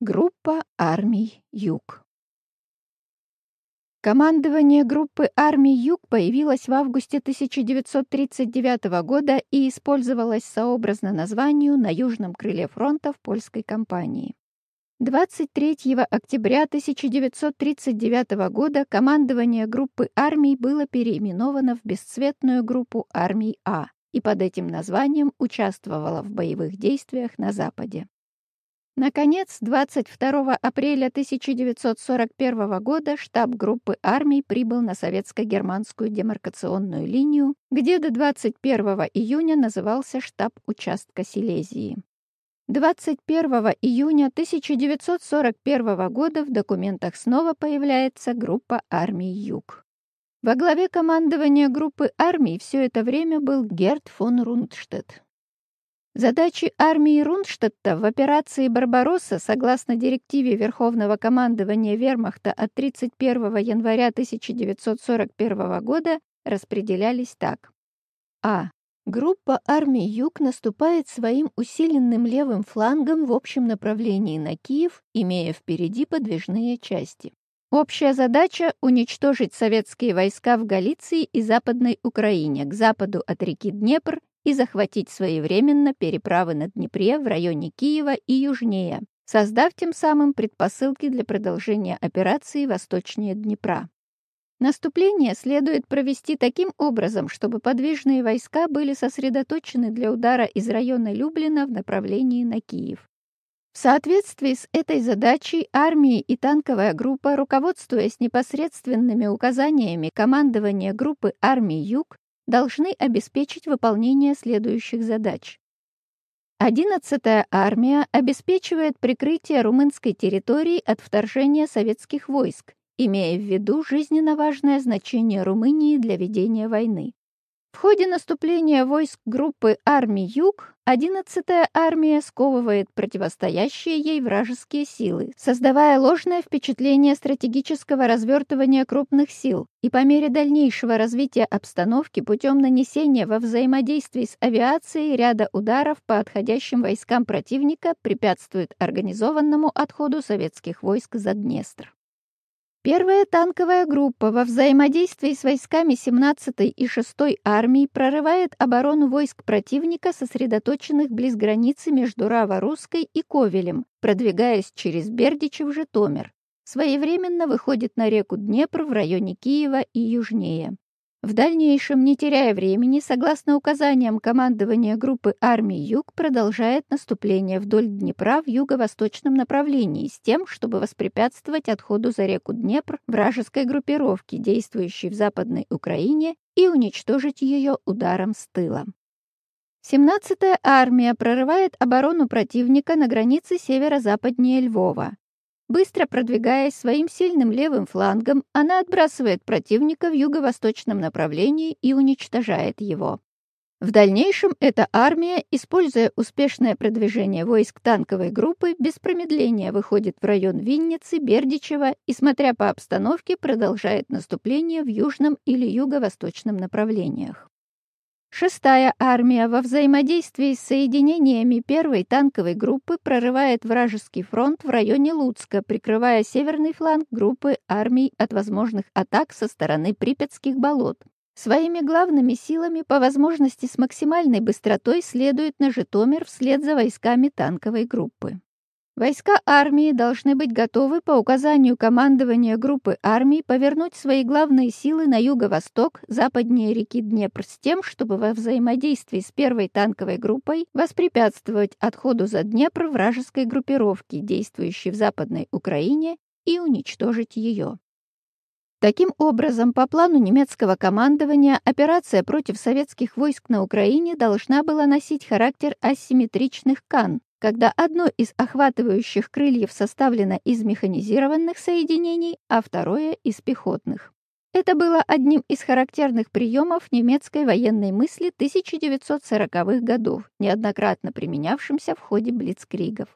Группа армий Юг. Командование группы армий Юг появилось в августе 1939 года и использовалось сообразно названию на южном крыле фронта в польской кампании. 23 октября 1939 года командование группы армий было переименовано в бесцветную группу армий А и под этим названием участвовало в боевых действиях на Западе. Наконец, 22 апреля 1941 года штаб группы армий прибыл на советско-германскую демаркационную линию, где до 21 июня назывался штаб участка Силезии. 21 июня 1941 года в документах снова появляется группа армий Юг. Во главе командования группы армий все это время был Герт фон Рундштедт. Задачи армии Рунштадта в операции «Барбаросса» согласно директиве Верховного командования Вермахта от 31 января 1941 года распределялись так. А. Группа армий Юг наступает своим усиленным левым флангом в общем направлении на Киев, имея впереди подвижные части. Общая задача — уничтожить советские войска в Галиции и Западной Украине, к западу от реки Днепр и захватить своевременно переправы на Днепре в районе Киева и южнее, создав тем самым предпосылки для продолжения операции восточнее Днепра. Наступление следует провести таким образом, чтобы подвижные войска были сосредоточены для удара из района Люблина в направлении на Киев. В соответствии с этой задачей армии и танковая группа, руководствуясь непосредственными указаниями командования группы армий Юг, должны обеспечить выполнение следующих задач. 11-я армия обеспечивает прикрытие румынской территории от вторжения советских войск, имея в виду жизненно важное значение Румынии для ведения войны. В ходе наступления войск группы армий Юг 11-я армия сковывает противостоящие ей вражеские силы, создавая ложное впечатление стратегического развертывания крупных сил и по мере дальнейшего развития обстановки путем нанесения во взаимодействии с авиацией ряда ударов по отходящим войскам противника препятствует организованному отходу советских войск за Днестр. Первая танковая группа во взаимодействии с войсками 17-й и 6-й армии прорывает оборону войск противника, сосредоточенных близ границы между Раво-Русской и Ковелем, продвигаясь через Бердичев в Житомир. Своевременно выходит на реку Днепр в районе Киева и южнее. В дальнейшем, не теряя времени, согласно указаниям командования группы армий Юг, продолжает наступление вдоль Днепра в юго-восточном направлении с тем, чтобы воспрепятствовать отходу за реку Днепр вражеской группировки, действующей в Западной Украине, и уничтожить ее ударом с тыла. 17-я армия прорывает оборону противника на границе северо-западнее Львова. Быстро продвигаясь своим сильным левым флангом, она отбрасывает противника в юго-восточном направлении и уничтожает его. В дальнейшем эта армия, используя успешное продвижение войск танковой группы, без промедления выходит в район Винницы, Бердичева и, смотря по обстановке, продолжает наступление в южном или юго-восточном направлениях. Шестая армия во взаимодействии с соединениями первой танковой группы прорывает вражеский фронт в районе Луцка, прикрывая северный фланг группы армий от возможных атак со стороны Припятских болот. Своими главными силами по возможности с максимальной быстротой следует на Житомир вслед за войсками танковой группы. Войска армии должны быть готовы по указанию командования группы армий повернуть свои главные силы на юго-восток, западнее реки Днепр с тем, чтобы во взаимодействии с первой танковой группой воспрепятствовать отходу за Днепр вражеской группировки, действующей в Западной Украине, и уничтожить ее. Таким образом, по плану немецкого командования, операция против советских войск на Украине должна была носить характер асимметричных кан, когда одно из охватывающих крыльев составлено из механизированных соединений, а второе — из пехотных. Это было одним из характерных приемов немецкой военной мысли 1940-х годов, неоднократно применявшимся в ходе блицкригов.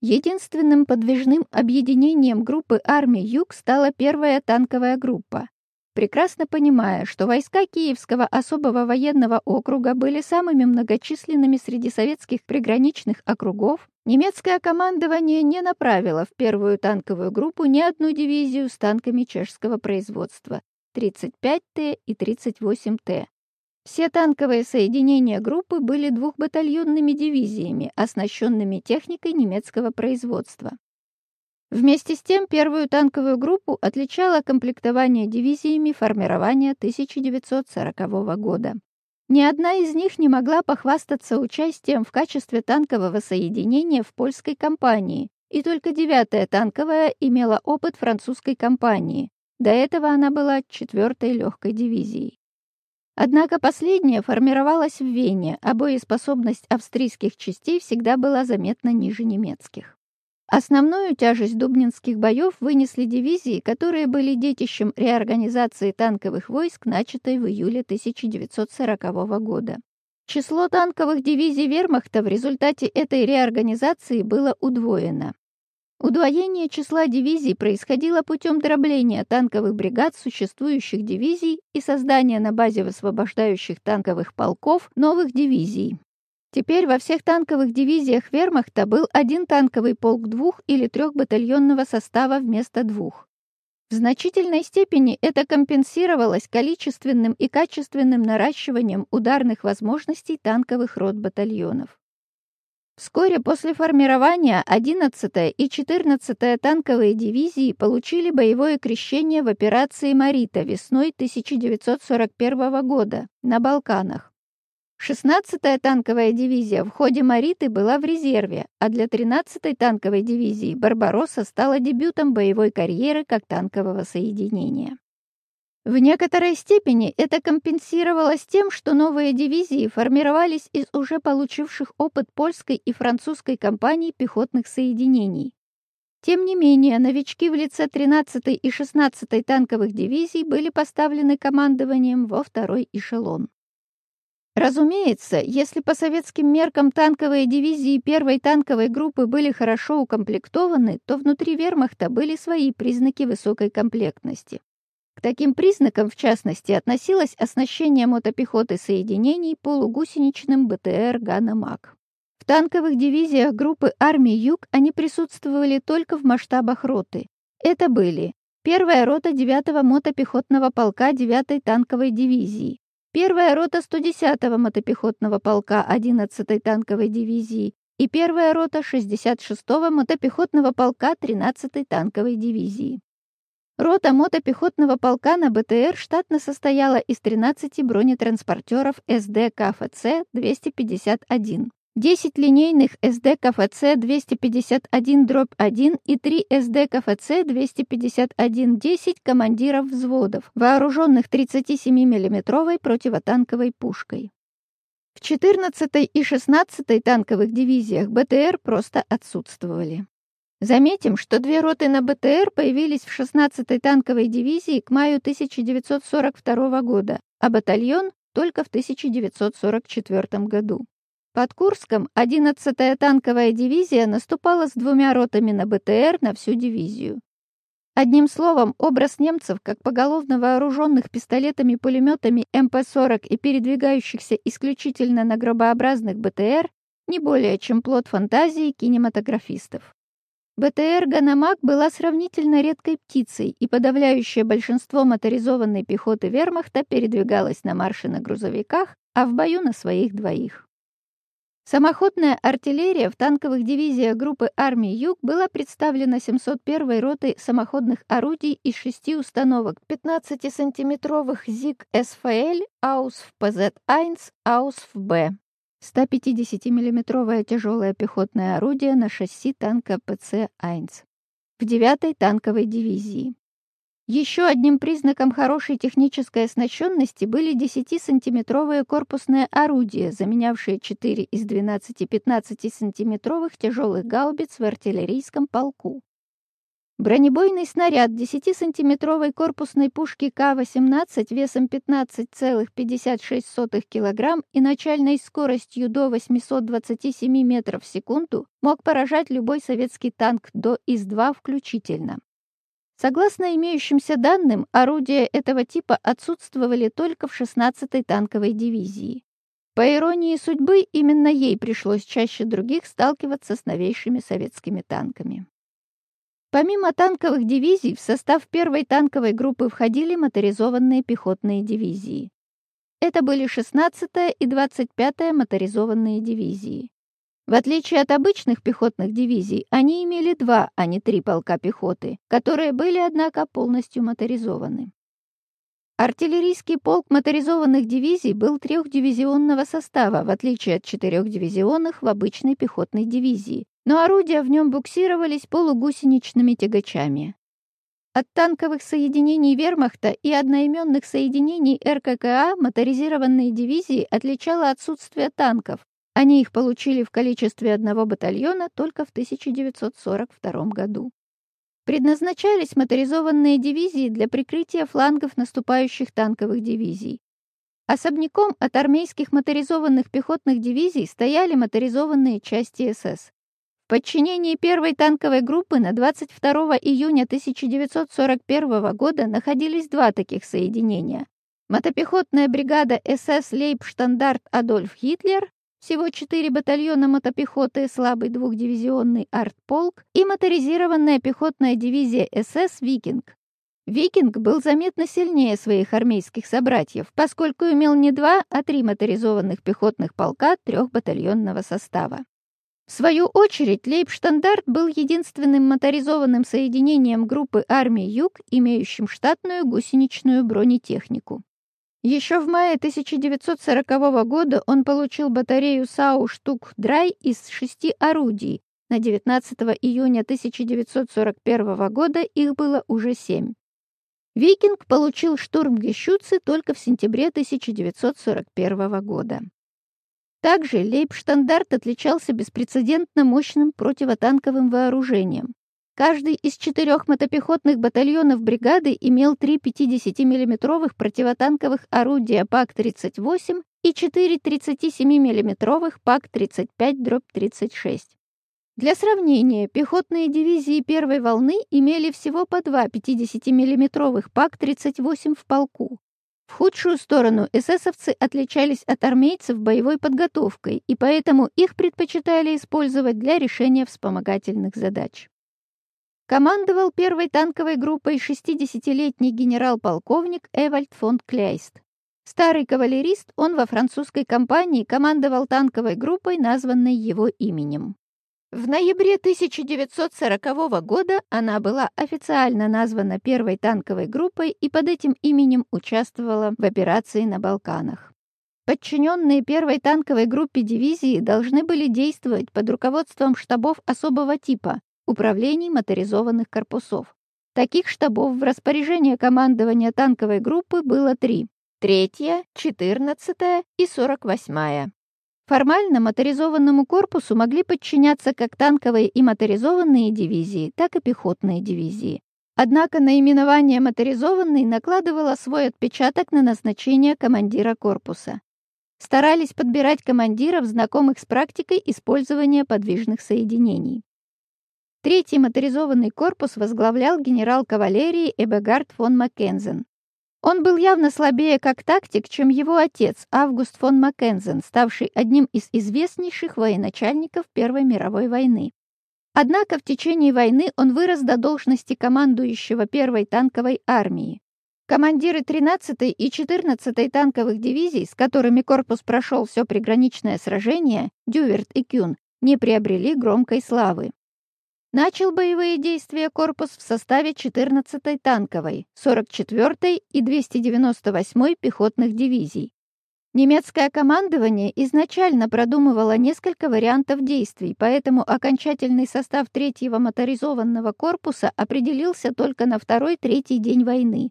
Единственным подвижным объединением группы армий Юг стала первая танковая группа, прекрасно понимая, что войска Киевского особого военного округа были самыми многочисленными среди советских приграничных округов, Немецкое командование не направило в первую танковую группу ни одну дивизию с танками чешского производства 35Т и 38Т. Все танковые соединения группы были двухбатальонными дивизиями, оснащенными техникой немецкого производства. Вместе с тем первую танковую группу отличало комплектование дивизиями формирования 1940 года. Ни одна из них не могла похвастаться участием в качестве танкового соединения в польской кампании, и только девятая танковая имела опыт французской кампании. До этого она была четвертой легкой дивизией. Однако последняя формировалась в Вене, а боеспособность австрийских частей всегда была заметно ниже немецких. Основную тяжесть дубнинских боев вынесли дивизии, которые были детищем реорганизации танковых войск, начатой в июле 1940 года. Число танковых дивизий вермахта в результате этой реорганизации было удвоено. Удвоение числа дивизий происходило путем дробления танковых бригад существующих дивизий и создания на базе высвобождающих танковых полков новых дивизий. Теперь во всех танковых дивизиях вермахта был один танковый полк двух- или трехбатальонного состава вместо двух. В значительной степени это компенсировалось количественным и качественным наращиванием ударных возможностей танковых рот батальонов. Вскоре после формирования 11-я и 14-я танковые дивизии получили боевое крещение в операции «Марита» весной 1941 года на Балканах. 16-я танковая дивизия в ходе Мариты была в резерве, а для 13-й танковой дивизии «Барбаросса» стала дебютом боевой карьеры как танкового соединения. В некоторой степени это компенсировалось тем, что новые дивизии формировались из уже получивших опыт польской и французской компаний пехотных соединений. Тем не менее, новички в лице 13-й и 16-й танковых дивизий были поставлены командованием во второй эшелон. Разумеется, если по советским меркам танковые дивизии первой танковой группы были хорошо укомплектованы, то внутри вермахта были свои признаки высокой комплектности. К таким признакам, в частности, относилось оснащение мотопехоты соединений полугусеничным БТР «Ганомаг». В танковых дивизиях группы армий Юг они присутствовали только в масштабах роты. Это были первая рота 9-го мотопехотного полка 9-й танковой дивизии, первая рота 110-го мотопехотного полка 11-й танковой дивизии и первая рота 66-го мотопехотного полка 13-й танковой дивизии. Рота мотопехотного полка на БТР штатно состояла из 13 бронетранспортеров СД КФЦ-251. 10 линейных СД КФЦ 251-1 и 3 СД КФЦ 251-10 командиров взводов, вооруженных 37 миллиметровой противотанковой пушкой. В 14 и 16 танковых дивизиях БТР просто отсутствовали. Заметим, что две роты на БТР появились в 16-й танковой дивизии к маю 1942 года, а батальон только в 1944 году. Под Курском 11-я танковая дивизия наступала с двумя ротами на БТР на всю дивизию. Одним словом, образ немцев, как поголовно вооруженных пистолетами-пулеметами МП-40 и передвигающихся исключительно на гробообразных БТР, не более чем плод фантазии кинематографистов. БТР «Ганомаг» была сравнительно редкой птицей, и подавляющее большинство моторизованной пехоты вермахта передвигалось на марше на грузовиках, а в бою на своих двоих. Самоходная артиллерия в танковых дивизиях группы армий Юг была представлена 701-й ротой самоходных орудий из шести установок 15-сантиметровых sIG Sfl auf Pz-1, АУСФ Б. 150 миллиметровое тяжелое пехотное орудие на шасси танка ПЦ-1 в 9-й танковой дивизии. Еще одним признаком хорошей технической оснащенности были 10-сантиметровые корпусные орудия, заменявшие 4 из 12 15-сантиметровых тяжелых гаубиц в артиллерийском полку. Бронебойный снаряд 10-сантиметровой корпусной пушки К-18 весом 15,56 кг и начальной скоростью до 827 метров в секунду мог поражать любой советский танк до ИС-2 включительно. Согласно имеющимся данным, орудия этого типа отсутствовали только в 16-й танковой дивизии. По иронии судьбы, именно ей пришлось чаще других сталкиваться с новейшими советскими танками. Помимо танковых дивизий, в состав первой танковой группы входили моторизованные пехотные дивизии. Это были 16-я и 25-я моторизованные дивизии. В отличие от обычных пехотных дивизий, они имели два, а не три полка пехоты, которые были, однако, полностью моторизованы. Артиллерийский полк моторизованных дивизий был трехдивизионного состава, в отличие от четырехдивизионных в обычной пехотной дивизии, но орудия в нем буксировались полугусеничными тягачами. От танковых соединений вермахта и одноименных соединений РККА моторизированные дивизии отличало отсутствие танков, они их получили в количестве одного батальона только в 1942 году. Предназначались моторизованные дивизии для прикрытия флангов наступающих танковых дивизий. Особняком от армейских моторизованных пехотных дивизий стояли моторизованные части СС. В подчинении первой танковой группы на 22 июня 1941 года находились два таких соединения. Мотопехотная бригада СС Лейбштандарт Адольф Гитлер всего четыре батальона мотопехоты слабый двухдивизионный артполк и моторизированная пехотная дивизия СС «Викинг». «Викинг» был заметно сильнее своих армейских собратьев, поскольку имел не два, а три моторизованных пехотных полка трехбатальонного состава. В свою очередь, Лейбштандарт был единственным моторизованным соединением группы армий «Юг», имеющим штатную гусеничную бронетехнику. Еще в мае 1940 года он получил батарею САУ «Штук Драй» из шести орудий. На 19 июня 1941 года их было уже семь. «Викинг» получил штурм Гещуцы только в сентябре 1941 года. Также Лейбштандарт отличался беспрецедентно мощным противотанковым вооружением. Каждый из четырех мотопехотных батальонов бригады имел три 50-мм противотанковых орудия ПАК-38 и четыре 37-мм ПАК-35-36. Для сравнения, пехотные дивизии первой волны имели всего по два 50-мм ПАК-38 в полку. В худшую сторону эсэсовцы отличались от армейцев боевой подготовкой, и поэтому их предпочитали использовать для решения вспомогательных задач. Командовал первой танковой группой 60-летний генерал-полковник Эвальд фон Кляйст. Старый кавалерист, он во французской компании командовал танковой группой, названной его именем. В ноябре 1940 года она была официально названа первой танковой группой и под этим именем участвовала в операции на Балканах. Подчиненные первой танковой группе дивизии должны были действовать под руководством штабов особого типа, управлений моторизованных корпусов. Таких штабов в распоряжении командования танковой группы было три – третья, четырнадцатая и сорок восьмая. Формально моторизованному корпусу могли подчиняться как танковые и моторизованные дивизии, так и пехотные дивизии. Однако наименование «моторизованный» накладывало свой отпечаток на назначение командира корпуса. Старались подбирать командиров, знакомых с практикой использования подвижных соединений. Третий моторизованный корпус возглавлял генерал кавалерии Эбегард фон Маккензен. Он был явно слабее как тактик, чем его отец Август фон Маккензен, ставший одним из известнейших военачальников Первой мировой войны. Однако в течение войны он вырос до должности командующего Первой танковой армии. Командиры 13-й и 14-й танковых дивизий, с которыми корпус прошел все приграничное сражение, Дюверт и Кюн, не приобрели громкой славы. Начал боевые действия корпус в составе 14-й танковой, 44-й и 298-й пехотных дивизий. Немецкое командование изначально продумывало несколько вариантов действий, поэтому окончательный состав третьего моторизованного корпуса определился только на второй-третий день войны.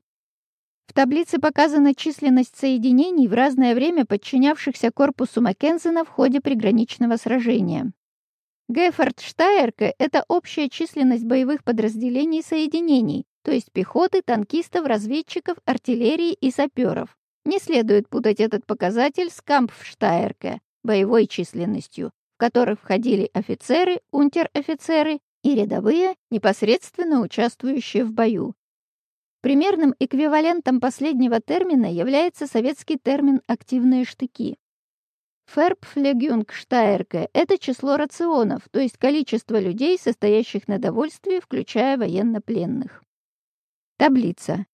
В таблице показана численность соединений в разное время подчинявшихся корпусу Маккензена в ходе приграничного сражения. Геффорд Штайерке – это общая численность боевых подразделений и соединений, то есть пехоты, танкистов, разведчиков, артиллерии и саперов. Не следует путать этот показатель с Кампфштайерке – боевой численностью, в которых входили офицеры, унтер-офицеры и рядовые, непосредственно участвующие в бою. Примерным эквивалентом последнего термина является советский термин «активные штыки». Фербфлегюнгштайрке – это число рационов, то есть количество людей, состоящих на довольствии, включая военнопленных. Таблица.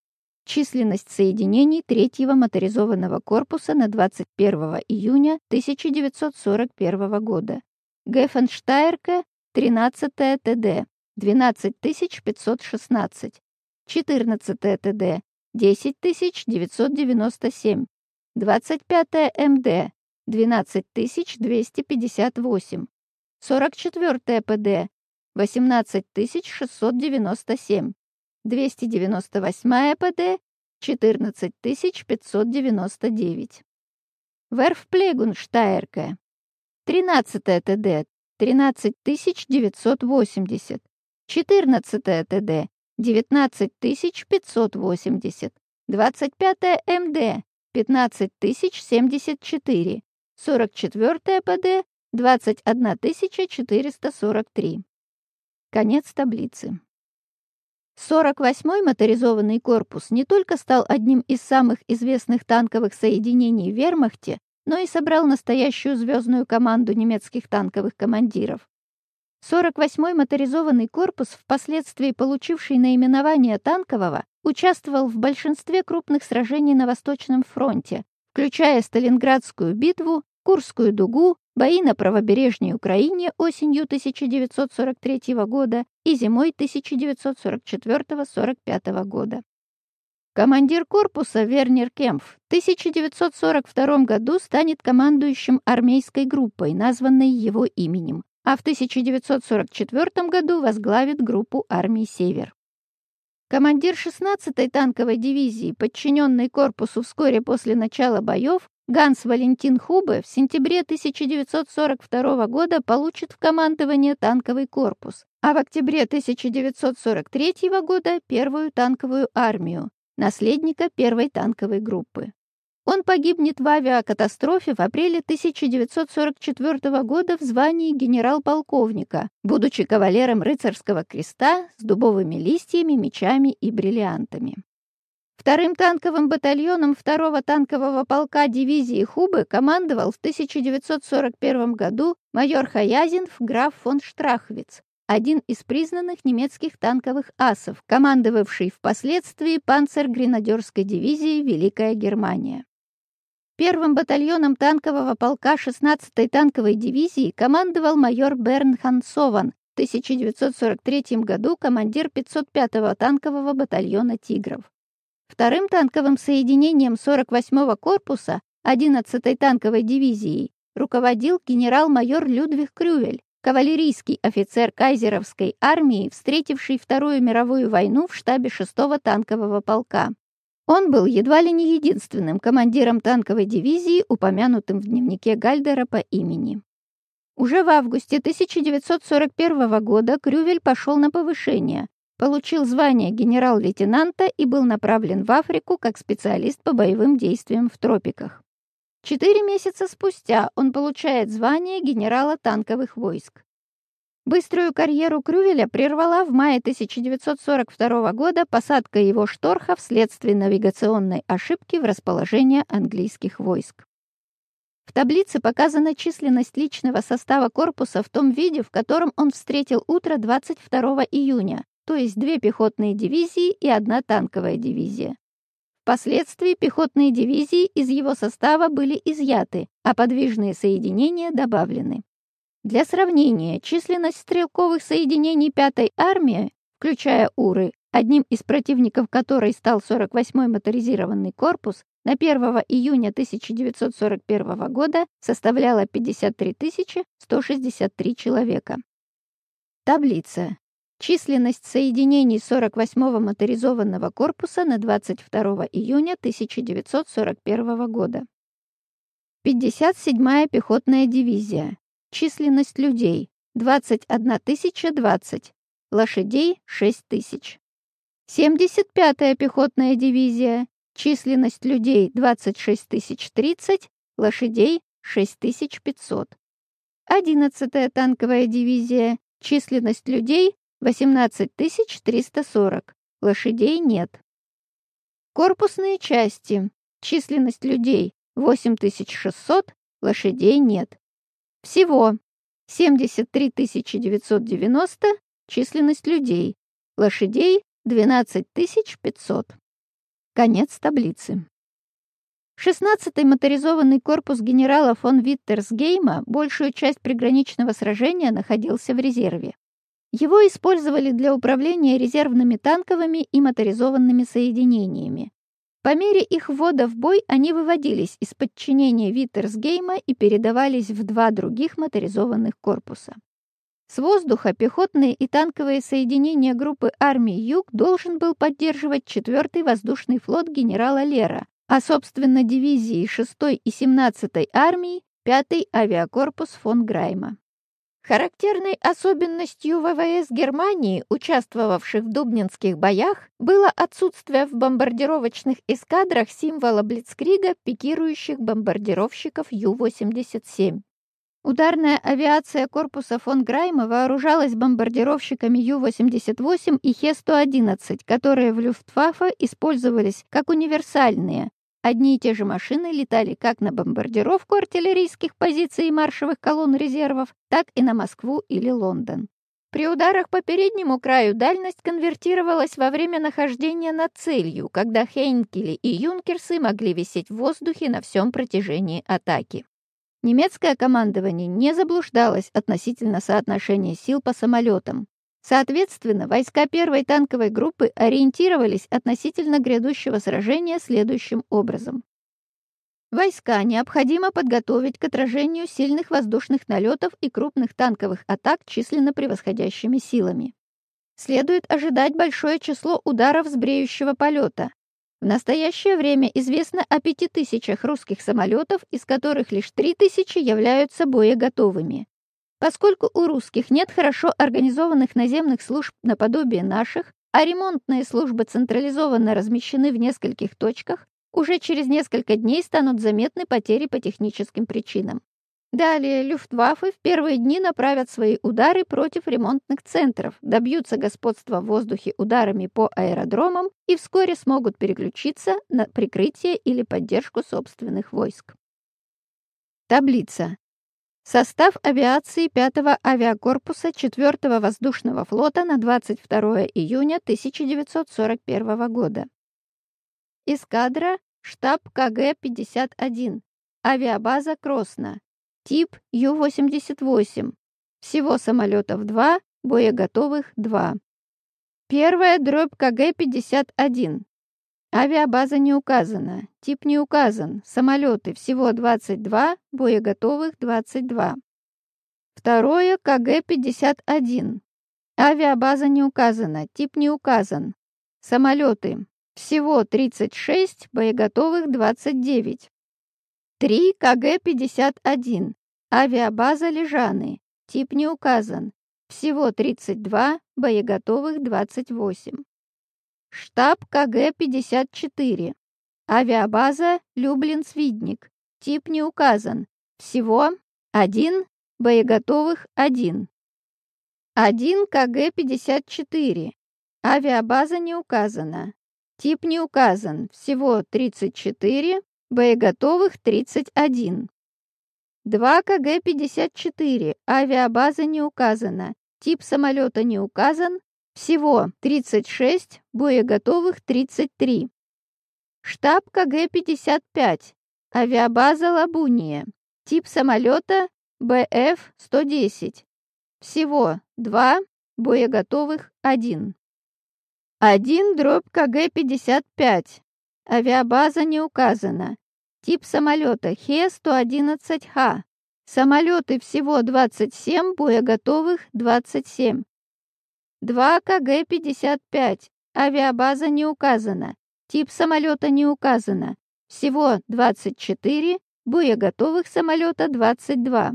Численность соединений третьего моторизованного корпуса на 21 июня 1941 года. Гефенштайрке – 13 ТД, 12516. 14 ТД, 10997. 25 МД, 12258. 44 ПД, 18697. 298 ПД, 14599. Верфплегунштайрке, 13 ТД, 13980. 14 ТД, 19580. 25 МД, 15074. 44 ПД, 21443. Конец таблицы. 48-й моторизованный корпус не только стал одним из самых известных танковых соединений в вермахте, но и собрал настоящую звездную команду немецких танковых командиров. 48-й моторизованный корпус, впоследствии получивший наименование танкового, участвовал в большинстве крупных сражений на Восточном фронте, включая Сталинградскую битву, Курскую дугу, бои на правобережной Украине осенью 1943 года и зимой 1944-45 года. Командир корпуса Вернер Кемпф в 1942 году станет командующим армейской группой, названной его именем, а в 1944 году возглавит группу армий «Север». Командир 16-й танковой дивизии, подчиненный корпусу вскоре после начала боев, Ганс Валентин Хубе в сентябре 1942 года получит в командование танковый корпус, а в октябре 1943 года первую танковую армию, наследника первой танковой группы. Он погибнет в авиакатастрофе в апреле 1944 года в звании генерал-полковника, будучи кавалером рыцарского креста с дубовыми листьями, мечами и бриллиантами. Вторым танковым батальоном второго танкового полка дивизии Хубы командовал в 1941 году майор Хаязинф граф фон Штрахвиц, один из признанных немецких танковых асов, командовавший впоследствии панцергренадерской дивизией Великая Германия. Первым батальоном танкового полка 16-й танковой дивизии командовал майор Берн Хансован, в 1943 году командир 505-го танкового батальона «Тигров». Вторым танковым соединением 48-го корпуса 11-й танковой дивизии руководил генерал-майор Людвиг Крювель, кавалерийский офицер кайзеровской армии, встретивший Вторую мировую войну в штабе 6-го танкового полка. Он был едва ли не единственным командиром танковой дивизии, упомянутым в дневнике Гальдера по имени. Уже в августе 1941 года Крювель пошел на повышение, получил звание генерал-лейтенанта и был направлен в Африку как специалист по боевым действиям в тропиках. Четыре месяца спустя он получает звание генерала танковых войск. Быструю карьеру Крювеля прервала в мае 1942 года посадка его шторха вследствие навигационной ошибки в расположение английских войск. В таблице показана численность личного состава корпуса в том виде, в котором он встретил утро 22 июня, то есть две пехотные дивизии и одна танковая дивизия. Впоследствии пехотные дивизии из его состава были изъяты, а подвижные соединения добавлены. Для сравнения, численность стрелковых соединений 5-й армии, включая Уры, одним из противников которой стал 48-й моторизированный корпус, на 1 июня 1941 года составляла 53 163 человека. Таблица. Численность соединений 48-го моторизованного корпуса на 22 июня 1941 года. 57-я пехотная дивизия. Численность людей – 21 020, лошадей – 6 тысяч. 75-я пехотная дивизия, численность людей – 26 030, лошадей – 6500. 11-я танковая дивизия, численность людей – 18 340, лошадей нет. Корпусные части, численность людей – 8600, лошадей нет. Всего 73 990 численность людей, лошадей 12 500. Конец таблицы. 16-й моторизованный корпус генерала фон Виттерсгейма большую часть приграничного сражения находился в резерве. Его использовали для управления резервными танковыми и моторизованными соединениями. По мере их ввода в бой они выводились из подчинения Виттерсгейма и передавались в два других моторизованных корпуса. С воздуха пехотные и танковые соединения группы армий Юг должен был поддерживать 4-й воздушный флот генерала Лера, а, собственно, дивизии 6-й и 17-й армии 5-й авиакорпус фон Грайма. Характерной особенностью ВВС Германии, участвовавших в дубнинских боях, было отсутствие в бомбардировочных эскадрах символа Блицкрига пикирующих бомбардировщиков Ю-87. Ударная авиация корпуса фон Грайма вооружалась бомбардировщиками Ю-88 и Хе-111, которые в Люфтваффе использовались как универсальные, Одни и те же машины летали как на бомбардировку артиллерийских позиций и маршевых колонн резервов, так и на Москву или Лондон. При ударах по переднему краю дальность конвертировалась во время нахождения над целью, когда Хейнкели и Юнкерсы могли висеть в воздухе на всем протяжении атаки. Немецкое командование не заблуждалось относительно соотношения сил по самолетам. Соответственно, войска первой танковой группы ориентировались относительно грядущего сражения следующим образом. Войска необходимо подготовить к отражению сильных воздушных налетов и крупных танковых атак численно превосходящими силами. Следует ожидать большое число ударов с бреющего полета. В настоящее время известно о пяти тысячах русских самолетов, из которых лишь три тысячи являются боеготовыми. Поскольку у русских нет хорошо организованных наземных служб наподобие наших, а ремонтные службы централизованно размещены в нескольких точках, уже через несколько дней станут заметны потери по техническим причинам. Далее Люфтваффе в первые дни направят свои удары против ремонтных центров, добьются господства в воздухе ударами по аэродромам и вскоре смогут переключиться на прикрытие или поддержку собственных войск. Таблица. Состав авиации 5-го авиакорпуса 4-го воздушного флота на 22 июня 1941 года. Эскадра, штаб КГ-51, авиабаза Кросна, тип Ю-88, всего самолетов 2, боеготовых 2. Первая дробь КГ-51, Авиабаза не указана, тип не указан, самолеты всего 22, боеготовых 22. Второе КГ-51. Авиабаза не указана, тип не указан. Самолеты всего 36, боеготовых 29. 3 КГ-51. Авиабаза Лежаны, тип не указан. Всего 32, боеготовых 28. Штаб КГ-54. Авиабаза Люблин-Свидник. Тип не указан. Всего один, боеготовых один. 1 КГ-54. Авиабаза не указана. Тип не указан. Всего 34, боеготовых 31. 2 КГ-54. Авиабаза не указана. Тип самолета не указан. Всего 36, боеготовых 33. Штаб КГ-55. Авиабаза Лабуния. Тип самолета БФ-110. Всего 2, боеготовых 1. 1 дробь КГ-55. Авиабаза не указана. Тип самолета Хе-111Х. Самолеты всего 27, боеготовых 27. 2 КГ-55. Авиабаза не указана. Тип самолета не указано. Всего 24, боеготовых самолета 22.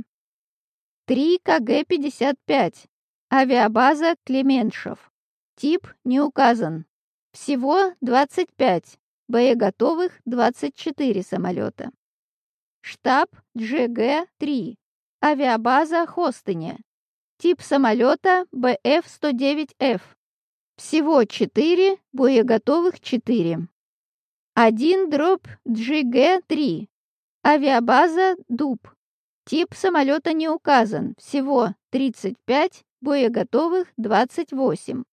3 КГ-55. Авиабаза Клеменшев. Тип не указан. Всего 25, боеготовых 24 самолета. Штаб ДЖГ-3. Авиабаза Хостыня. Тип самолета БФ-109Ф. Всего 4, боеготовых 4. 1 дробь GG-3. Авиабаза Дуб. Тип самолета не указан, всего 35, боеготовых 28.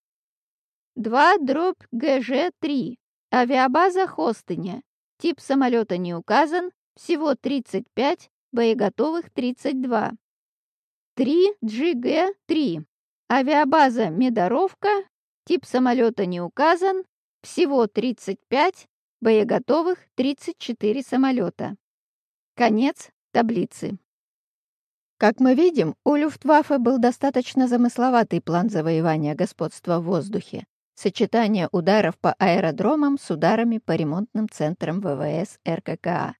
2 дробь ГЖ-3, авиабаза Хостыня. Тип самолета не указан, всего 35, боеготовых 32. 3 GG-3, авиабаза Медоровка, тип самолета не указан, всего 35, боеготовых 34 самолета. Конец таблицы. Как мы видим, у Люфтваффе был достаточно замысловатый план завоевания господства в воздухе. Сочетание ударов по аэродромам с ударами по ремонтным центрам ВВС РККА.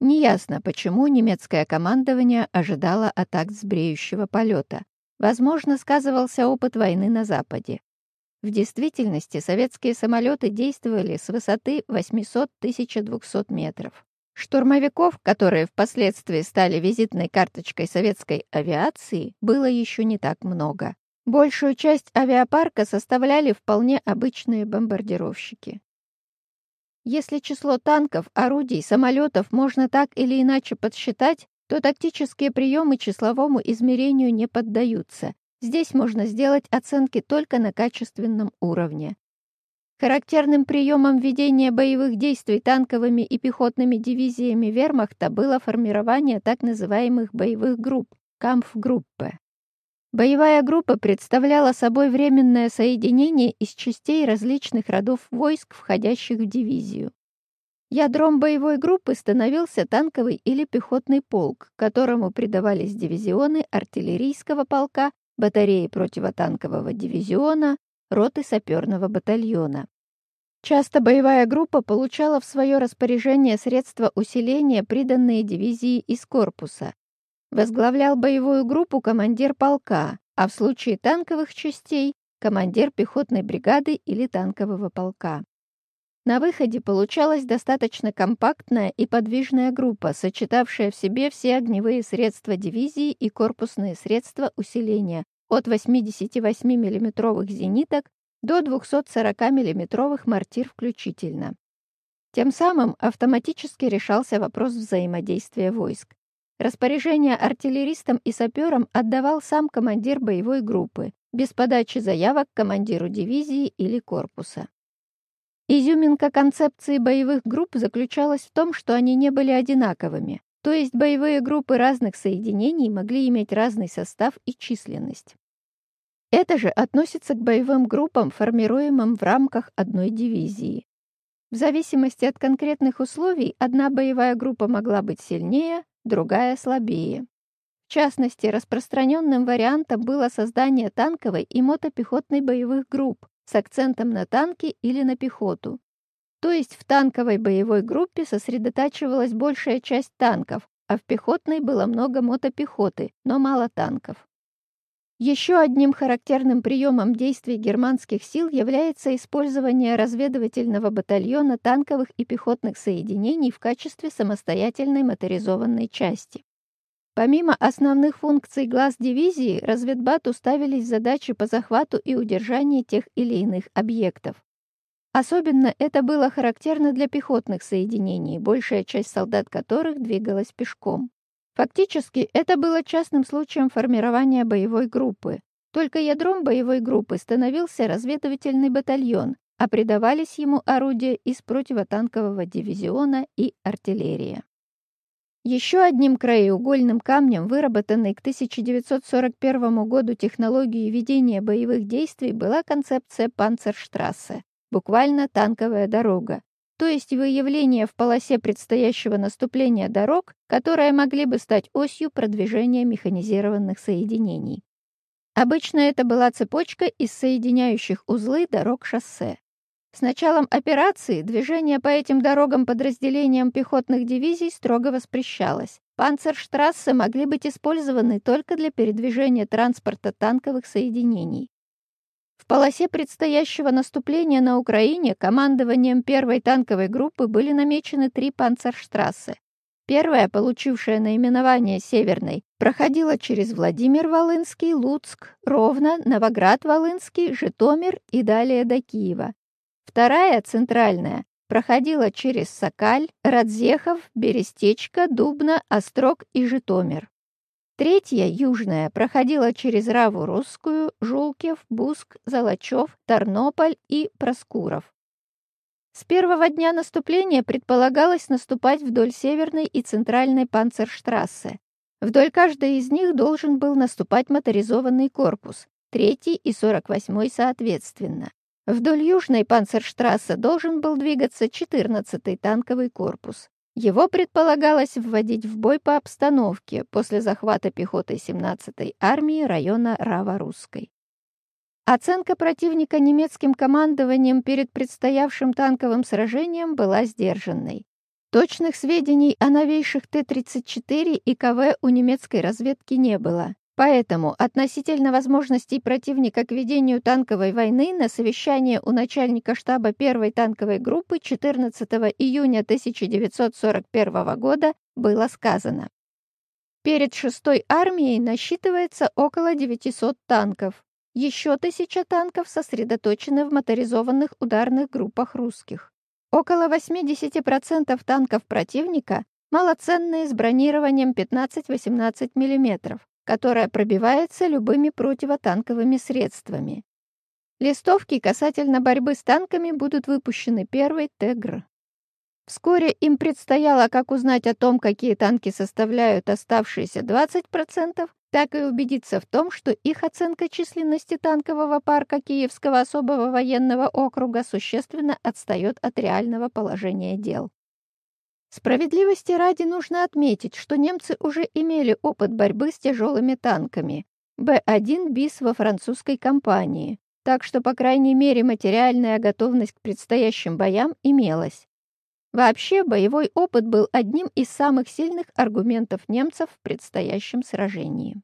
Неясно, почему немецкое командование ожидало атак с бреющего полета. Возможно, сказывался опыт войны на Западе. В действительности советские самолеты действовали с высоты 800-1200 метров. Штурмовиков, которые впоследствии стали визитной карточкой советской авиации, было еще не так много. Большую часть авиапарка составляли вполне обычные бомбардировщики. Если число танков, орудий, самолетов можно так или иначе подсчитать, то тактические приемы числовому измерению не поддаются. Здесь можно сделать оценки только на качественном уровне. Характерным приемом ведения боевых действий танковыми и пехотными дивизиями вермахта было формирование так называемых боевых групп – кампфгруппе. Боевая группа представляла собой временное соединение из частей различных родов войск, входящих в дивизию. Ядром боевой группы становился танковый или пехотный полк, которому придавались дивизионы артиллерийского полка, батареи противотанкового дивизиона, роты саперного батальона. Часто боевая группа получала в свое распоряжение средства усиления, приданные дивизии из корпуса. Возглавлял боевую группу командир полка, а в случае танковых частей – командир пехотной бригады или танкового полка. На выходе получалась достаточно компактная и подвижная группа, сочетавшая в себе все огневые средства дивизии и корпусные средства усиления от 88 миллиметровых зениток до 240 миллиметровых мортир включительно. Тем самым автоматически решался вопрос взаимодействия войск. Распоряжение артиллеристам и саперам отдавал сам командир боевой группы, без подачи заявок командиру дивизии или корпуса. Изюминка концепции боевых групп заключалась в том, что они не были одинаковыми, то есть боевые группы разных соединений могли иметь разный состав и численность. Это же относится к боевым группам, формируемым в рамках одной дивизии. В зависимости от конкретных условий одна боевая группа могла быть сильнее, другая слабее. В частности, распространенным вариантом было создание танковой и мотопехотной боевых групп с акцентом на танки или на пехоту. То есть в танковой боевой группе сосредотачивалась большая часть танков, а в пехотной было много мотопехоты, но мало танков. Еще одним характерным приемом действий германских сил является использование разведывательного батальона танковых и пехотных соединений в качестве самостоятельной моторизованной части. Помимо основных функций глаз дивизии, разведбату ставились задачи по захвату и удержанию тех или иных объектов. Особенно это было характерно для пехотных соединений, большая часть солдат которых двигалась пешком. Фактически, это было частным случаем формирования боевой группы. Только ядром боевой группы становился разведывательный батальон, а придавались ему орудия из противотанкового дивизиона и артиллерия. Еще одним краеугольным камнем, выработанной к 1941 году технологии ведения боевых действий, была концепция «Панцерштрассе», буквально «танковая дорога», то есть выявление в полосе предстоящего наступления дорог, которые могли бы стать осью продвижения механизированных соединений. Обычно это была цепочка из соединяющих узлы дорог шоссе. С началом операции движение по этим дорогам подразделениям пехотных дивизий строго воспрещалось. Панцерштрассы могли быть использованы только для передвижения транспорта танковых соединений. Полосе предстоящего наступления на Украине командованием первой танковой группы были намечены три панцерштрассы. Первая, получившая наименование «Северной», проходила через Владимир-Волынский, Луцк, Ровно, Новоград-Волынский, Житомир и далее до Киева. Вторая, центральная, проходила через Сокаль, Радзехов, Берестечко, Дубна, Острог и Житомир. Третья, южная, проходила через Раву Русскую, Жулкев, Буск, Золочев, Тарнополь и Проскуров. С первого дня наступления предполагалось наступать вдоль северной и центральной панцерштрассе. Вдоль каждой из них должен был наступать моторизованный корпус, третий и сорок восьмой соответственно. Вдоль южной панцерштрассе должен был двигаться 14-й танковый корпус. Его предполагалось вводить в бой по обстановке после захвата пехотой 17-й армии района Рава-Русской. Оценка противника немецким командованием перед предстоявшим танковым сражением была сдержанной. Точных сведений о новейших Т-34 и КВ у немецкой разведки не было. Поэтому относительно возможностей противника к ведению танковой войны на совещание у начальника штаба первой танковой группы 14 июня 1941 года было сказано. Перед шестой армией насчитывается около 900 танков. Еще тысяча танков сосредоточены в моторизованных ударных группах русских. Около 80% танков противника малоценные с бронированием 15-18 мм, которая пробивается любыми противотанковыми средствами. Листовки касательно борьбы с танками будут выпущены первой ТЭГР. Вскоре им предстояло как узнать о том, какие танки составляют оставшиеся 20%, так и убедиться в том, что их оценка численности танкового парка Киевского особого военного округа существенно отстает от реального положения дел. Справедливости ради нужно отметить, что немцы уже имели опыт борьбы с тяжелыми танками Б-1 БИС во французской кампании, так что, по крайней мере, материальная готовность к предстоящим боям имелась. Вообще, боевой опыт был одним из самых сильных аргументов немцев в предстоящем сражении.